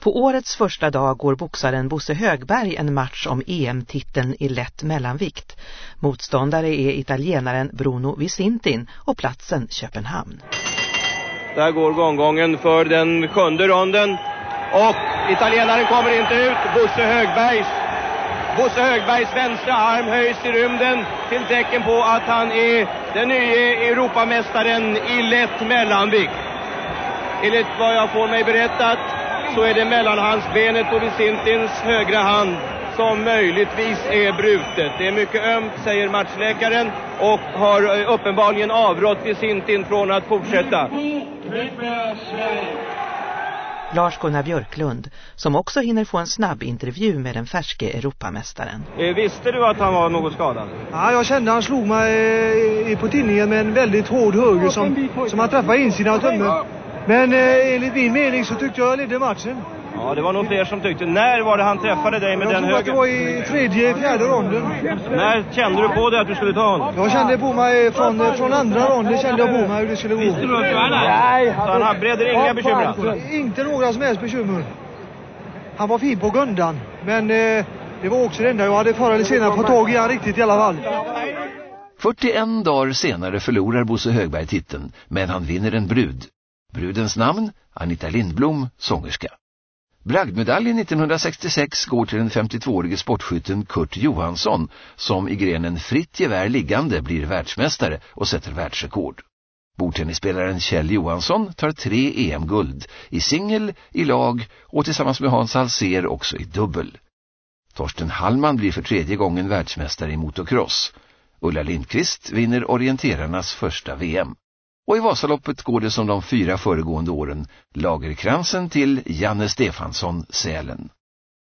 På årets första dag går boxaren Bosse Högberg en match om EM-titeln i lätt mellanvikt. Motståndare är italienaren Bruno Visintin och platsen Köpenhamn. Där går gånggången för den sjunde ronden. Och italienaren kommer inte ut. Bosse Högbergs, Bosse Högbergs vänstra arm höjs i rymden till tecken på att han är den nya Europamästaren i lätt mellanvikt. Enligt vad jag får mig berättat så är det mellanhandsbenet på Vicintins högra hand som möjligtvis är brutet. Det är mycket ömt, säger matchläkaren och har uppenbarligen avrått Vicintin från att fortsätta. Lars-Gunnar Björklund, som också hinner få en snabb intervju med den färske Europamästaren. Eh, visste du att han var något skadad? Ja, jag kände han slog mig eh, på tinningen med en väldigt hård höger som, som han träffade insidan av tummen. Men eh, enligt min mening så tyckte jag ledde matchen. Ja, det var nog fler som tyckte. När var det han träffade dig med jag den höger? Jag tror att det var i tredje, fjärde ronden. När kände du på dig att du skulle ta honom? Jag kände på mig från, från andra ronden kände jag på mig hur det skulle gå. Visste du att du var Nej. Så han hade inga bekymmer? Inte några som helst bekymmer. Han var fin på gundan. Men eh, det var också det enda jag hade förr eller senare fått tag i han riktigt i alla fall. 41 dagar senare förlorar Bosse Högberg titeln, men han vinner en brud. Brudens namn, Anita Lindblom, sångerska. Bragdmedaljen 1966 går till den 52-årige sportskytten Kurt Johansson som i grenen fritt gevär liggande blir världsmästare och sätter världsrekord. Bordtennisspelaren Kjell Johansson tar tre EM-guld i singel, i lag och tillsammans med Hans Alser också i dubbel. Torsten Hallman blir för tredje gången världsmästare i motocross. Ulla Lindqvist vinner orienterarnas första VM. Och i Vasaloppet går det som de fyra föregående åren. Lagerkransen till Janne Stefansson Sälen.